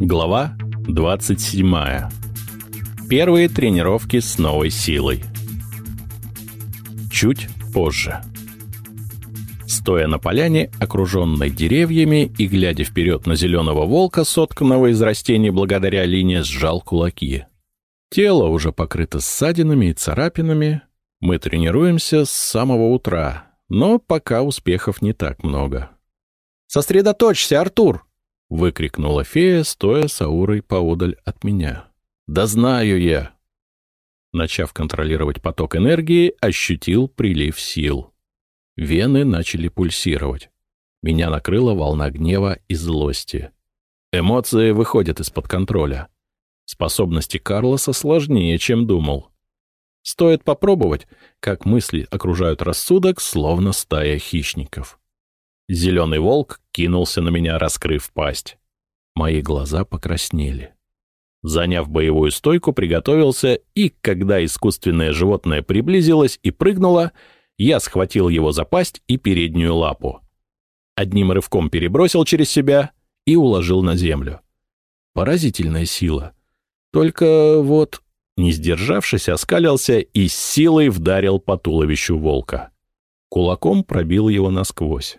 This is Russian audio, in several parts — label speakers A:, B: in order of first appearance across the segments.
A: Глава 27. Первые тренировки с новой силой. Чуть позже. Стоя на поляне, окруженной деревьями и глядя вперед на зеленого волка, сотканного из растений благодаря линии, сжал кулаки. Тело уже покрыто ссадинами и царапинами. Мы тренируемся с самого утра, но пока успехов не так много.
B: «Сосредоточься, Артур!»
A: — выкрикнула фея, стоя с аурой поодаль от меня. «Да знаю я!» Начав контролировать поток энергии, ощутил прилив сил. Вены начали пульсировать. Меня накрыла волна гнева и злости. Эмоции выходят из-под контроля. Способности Карлоса сложнее, чем думал. Стоит попробовать, как мысли окружают рассудок, словно стая хищников. Зеленый волк кинулся на меня, раскрыв пасть. Мои глаза покраснели. Заняв боевую стойку, приготовился, и, когда искусственное животное приблизилось и прыгнуло, я схватил его за пасть и переднюю лапу. Одним рывком перебросил через себя и уложил на землю. Поразительная сила. Только вот, не сдержавшись, оскалился и с силой вдарил по туловищу волка. Кулаком пробил его насквозь.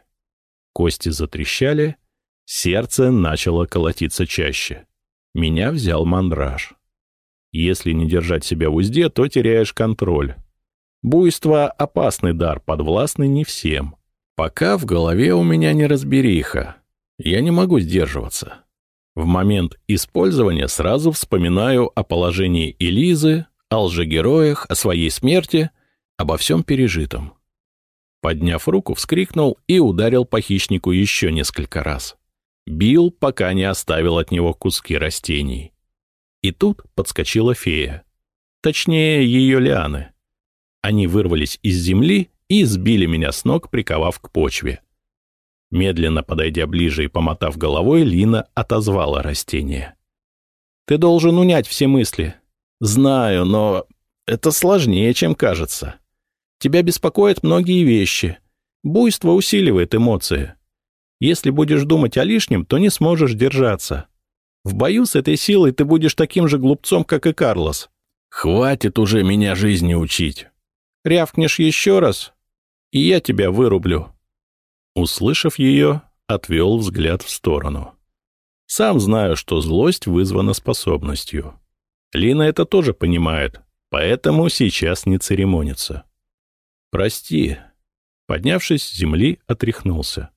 A: Кости затрещали, сердце начало колотиться чаще. Меня взял мандраж. Если не держать себя в узде, то теряешь контроль. Буйство — опасный дар, подвластный не всем. Пока в голове у меня не разбериха. Я не могу сдерживаться. В момент использования сразу вспоминаю о положении Элизы, о лжегероях, о своей смерти, обо всем пережитом. Подняв руку, вскрикнул и ударил по хищнику еще несколько раз. Бил, пока не оставил от него куски растений. И тут подскочила фея. Точнее, ее лианы. Они вырвались из земли и сбили меня с ног, приковав к почве. Медленно подойдя ближе и помотав головой, Лина отозвала растение. «Ты должен унять все мысли. Знаю, но это сложнее, чем кажется. Тебя беспокоят многие вещи. Буйство усиливает эмоции. Если будешь думать о лишнем, то не сможешь держаться. В бою с этой силой ты будешь таким же глупцом, как и Карлос. Хватит уже меня жизни учить. Рявкнешь еще раз, и я тебя вырублю. Услышав ее, отвел взгляд в сторону. Сам знаю, что злость вызвана способностью. Лина это тоже понимает, поэтому сейчас не церемонится. «Прости». Поднявшись с земли, отряхнулся.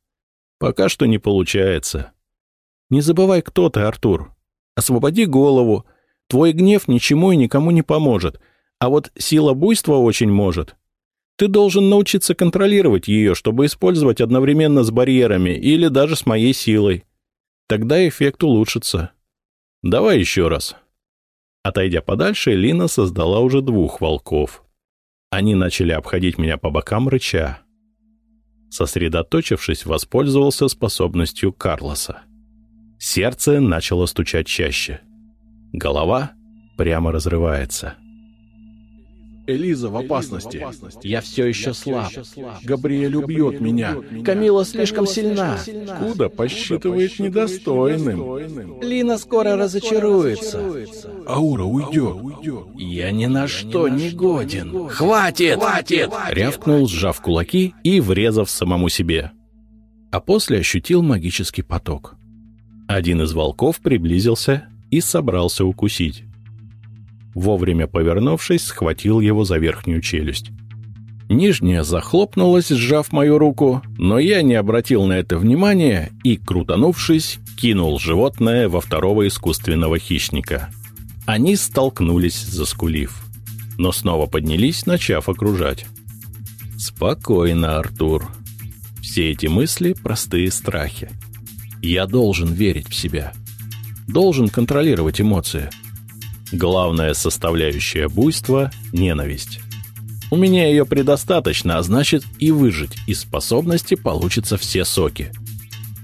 A: «Пока что не получается. Не забывай, кто ты, Артур. Освободи голову. Твой гнев ничему и никому не поможет, а вот сила буйства очень может. Ты должен научиться контролировать ее, чтобы использовать одновременно с барьерами или даже с моей силой. Тогда эффект улучшится. Давай еще раз». Отойдя подальше, Лина создала уже двух волков. Они начали обходить меня по бокам, рыча. Сосредоточившись, воспользовался способностью Карлоса. Сердце начало стучать чаще. Голова прямо разрывается.
C: Элиза в опасности.
B: Я все еще слаб.
C: Габриэль убьет меня.
B: Камила слишком сильна.
C: Куда посчитывает недостойным.
B: Лина скоро разочаруется.
C: Аура уйдет.
B: Я ни на что не годен. Хватит! Хватит!
A: Рявкнул, сжав кулаки и врезав самому себе. А после ощутил магический поток. Один из волков приблизился и собрался укусить. Вовремя повернувшись, схватил его за верхнюю челюсть. Нижняя захлопнулась, сжав мою руку, но я не обратил на это внимания и, крутанувшись, кинул животное во второго искусственного хищника. Они столкнулись, заскулив. Но снова поднялись, начав окружать. «Спокойно, Артур. Все эти мысли — простые страхи. Я должен верить в себя. Должен контролировать эмоции. Главная составляющая буйства — ненависть. У меня ее предостаточно, а значит и выжить из способности получится все соки.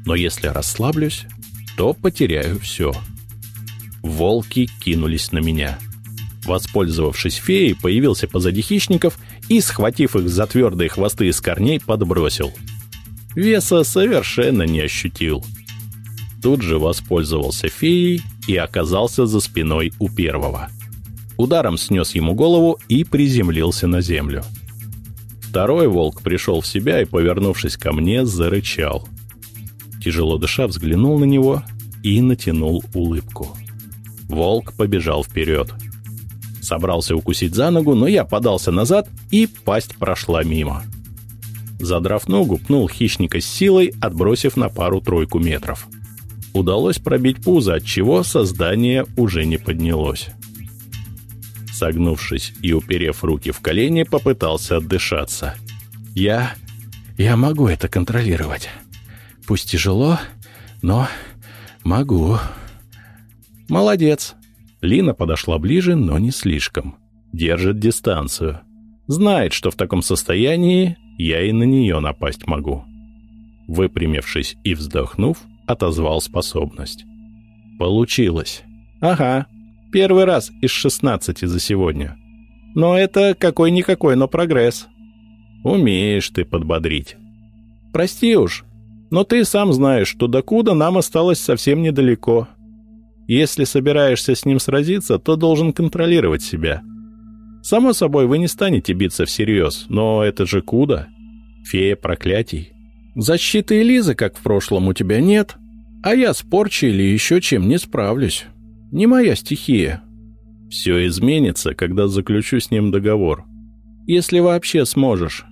A: Но если расслаблюсь, то потеряю все. Волки кинулись на меня. Воспользовавшись феей, появился позади хищников и, схватив их за твердые хвосты из корней, подбросил. Веса совершенно не ощутил. тут же воспользовался феей и оказался за спиной у первого. Ударом снес ему голову и приземлился на землю. Второй волк пришел в себя и, повернувшись ко мне, зарычал. Тяжело дыша, взглянул на него и натянул улыбку. Волк побежал вперед. Собрался укусить за ногу, но я подался назад, и пасть прошла мимо. Задрав ногу, пнул хищника с силой, отбросив на пару-тройку метров. Удалось пробить пузо, от чего создание уже не поднялось. Согнувшись и уперев руки в колени, попытался отдышаться. «Я... я могу это контролировать. Пусть тяжело, но могу». «Молодец!» Лина подошла ближе, но не слишком. Держит дистанцию. Знает, что в таком состоянии я и на нее напасть могу. Выпрямившись и вздохнув, отозвал способность. Получилось. Ага, первый раз из 16 за сегодня. Но это какой-никакой, но прогресс. Умеешь ты подбодрить. Прости уж, но ты сам знаешь, что до куда нам осталось совсем недалеко. Если собираешься с ним сразиться, то должен контролировать себя. Само собой, вы не станете биться всерьез, но это же Куда. Фея проклятий. Защиты Элизы, как в прошлом, у тебя нет, а я с порчей или еще чем не справлюсь. Не моя стихия. Все изменится, когда заключу с ним договор. Если вообще сможешь.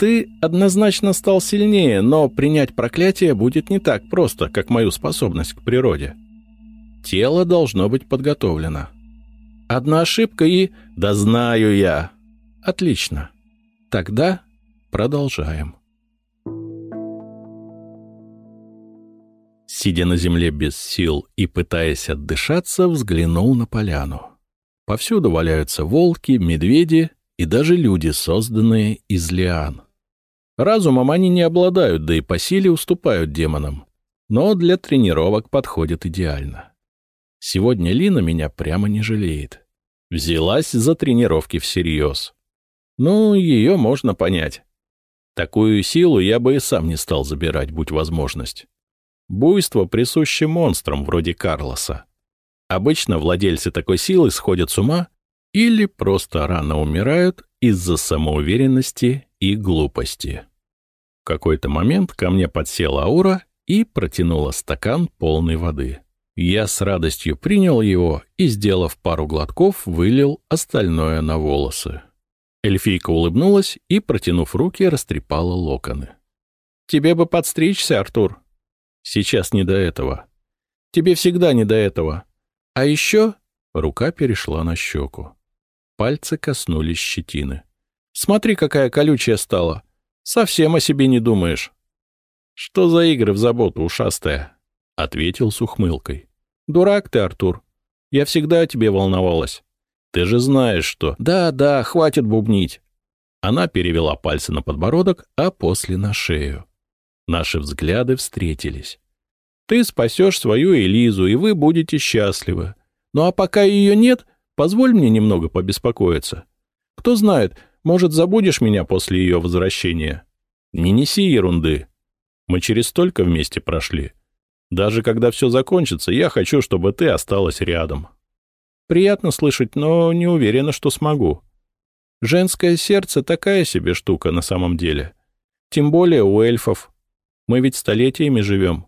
A: Ты однозначно стал сильнее, но принять проклятие будет не так просто, как мою способность к природе. Тело должно быть подготовлено. Одна ошибка и... Да знаю я. Отлично. Тогда продолжаем. Сидя на земле без сил и пытаясь отдышаться, взглянул на поляну. Повсюду валяются волки, медведи и даже люди, созданные из лиан. Разумом они не обладают, да и по силе уступают демонам. Но для тренировок подходят идеально. Сегодня Лина меня прямо не жалеет. Взялась за тренировки всерьез. Ну, ее можно понять. Такую силу я бы и сам не стал забирать, будь возможность. Буйство присуще монстрам вроде Карлоса. Обычно владельцы такой силы сходят с ума или просто рано умирают из-за самоуверенности и глупости. В какой-то момент ко мне подсела аура и протянула стакан полной воды. Я с радостью принял его и, сделав пару глотков, вылил остальное на волосы. Эльфийка улыбнулась и, протянув руки, растрепала локоны. «Тебе бы подстричься, Артур». «Сейчас не до этого». «Тебе всегда не до этого. А еще...» Рука перешла на щеку. Пальцы коснулись щетины. «Смотри, какая колючая стала. Совсем о себе не думаешь». «Что за игры в заботу, ушастая?» — ответил с ухмылкой. «Дурак ты, Артур. Я всегда о тебе волновалась. Ты же знаешь, что...» «Да, да, хватит бубнить». Она перевела пальцы на подбородок, а после на шею. Наши взгляды встретились. «Ты спасешь свою Элизу, и вы будете счастливы. Ну а пока ее нет, позволь мне немного побеспокоиться. Кто знает, может, забудешь меня после ее возвращения? Не неси ерунды. Мы через столько вместе прошли. Даже когда все закончится, я хочу, чтобы ты осталась рядом. Приятно слышать, но не уверена, что смогу. Женское сердце такая себе штука на самом деле. Тем более у эльфов. Мы ведь столетиями живем.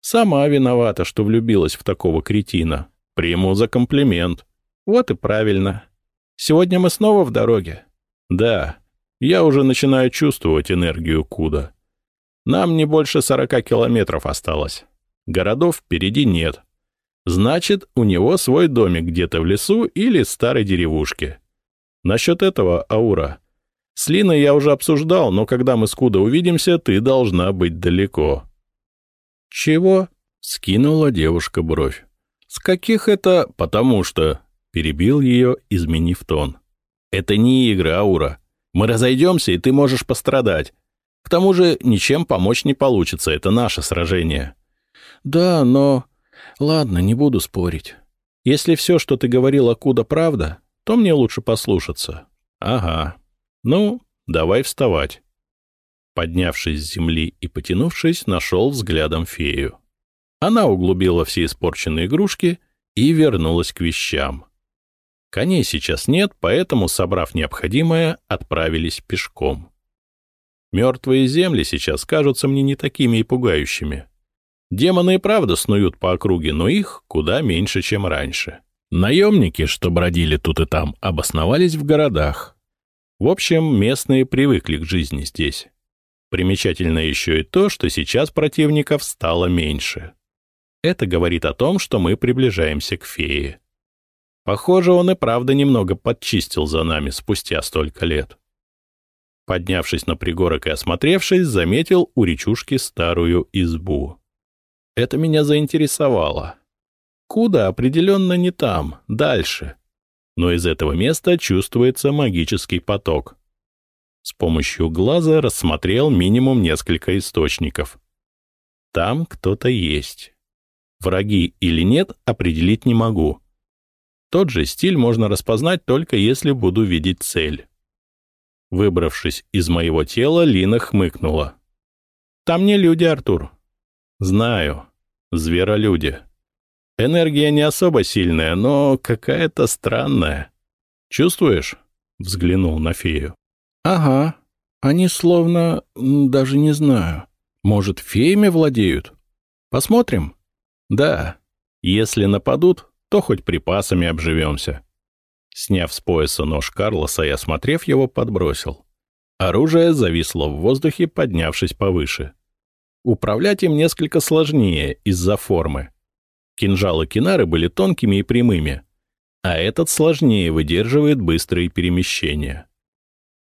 A: Сама виновата, что влюбилась в такого кретина. Приму за комплимент. Вот и правильно. Сегодня мы снова в дороге. Да, я уже начинаю чувствовать энергию Куда. Нам не больше сорока километров осталось. Городов впереди нет. Значит, у него свой домик где-то в лесу или старой деревушке. Насчет этого, Аура. С Линой я уже обсуждал, но когда мы с Куда увидимся, ты должна быть далеко. Чего? Скинула девушка бровь. С каких это... Потому что... Перебил ее, изменив тон. Это не игра, Аура. Мы разойдемся, и ты можешь пострадать. К тому же ничем помочь не получится, это наше сражение. «Да, но...» «Ладно, не буду спорить. Если все, что ты говорил, Акуда, правда, то мне лучше послушаться». «Ага. Ну, давай вставать». Поднявшись с земли и потянувшись, нашел взглядом фею. Она углубила все испорченные игрушки и вернулась к вещам. Коней сейчас нет, поэтому, собрав необходимое, отправились пешком. Мертвые земли сейчас кажутся мне не такими и пугающими. Демоны и правда снуют по округе, но их куда меньше, чем раньше. Наемники, что бродили тут и там, обосновались в городах. В общем, местные привыкли к жизни здесь. Примечательно еще и то, что сейчас противников стало меньше. Это говорит о том, что мы приближаемся к фее. Похоже, он и правда немного подчистил за нами спустя столько лет. Поднявшись на пригорок и осмотревшись, заметил у речушки старую избу. Это меня заинтересовало. Куда определенно не там, дальше. Но из этого места чувствуется магический поток. С помощью глаза рассмотрел минимум несколько источников. Там кто-то есть. Враги или нет, определить не могу. Тот же стиль можно распознать только если буду видеть цель. Выбравшись из моего тела, Лина хмыкнула. «Там не люди, Артур». «Знаю. Зверолюди. Энергия не особо сильная, но какая-то странная. Чувствуешь?» — взглянул на фею.
B: «Ага. Они словно... даже не знаю. Может, феями владеют? Посмотрим?»
A: «Да. Если нападут, то хоть припасами обживемся». Сняв с пояса нож Карлоса и осмотрев его, подбросил. Оружие зависло в воздухе, поднявшись повыше. Управлять им несколько сложнее из-за формы. Кинжалы Кинары были тонкими и прямыми, а этот сложнее выдерживает быстрые перемещения.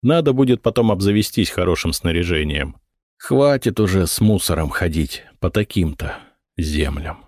A: Надо будет потом обзавестись хорошим снаряжением. Хватит уже с мусором ходить по таким-то землям.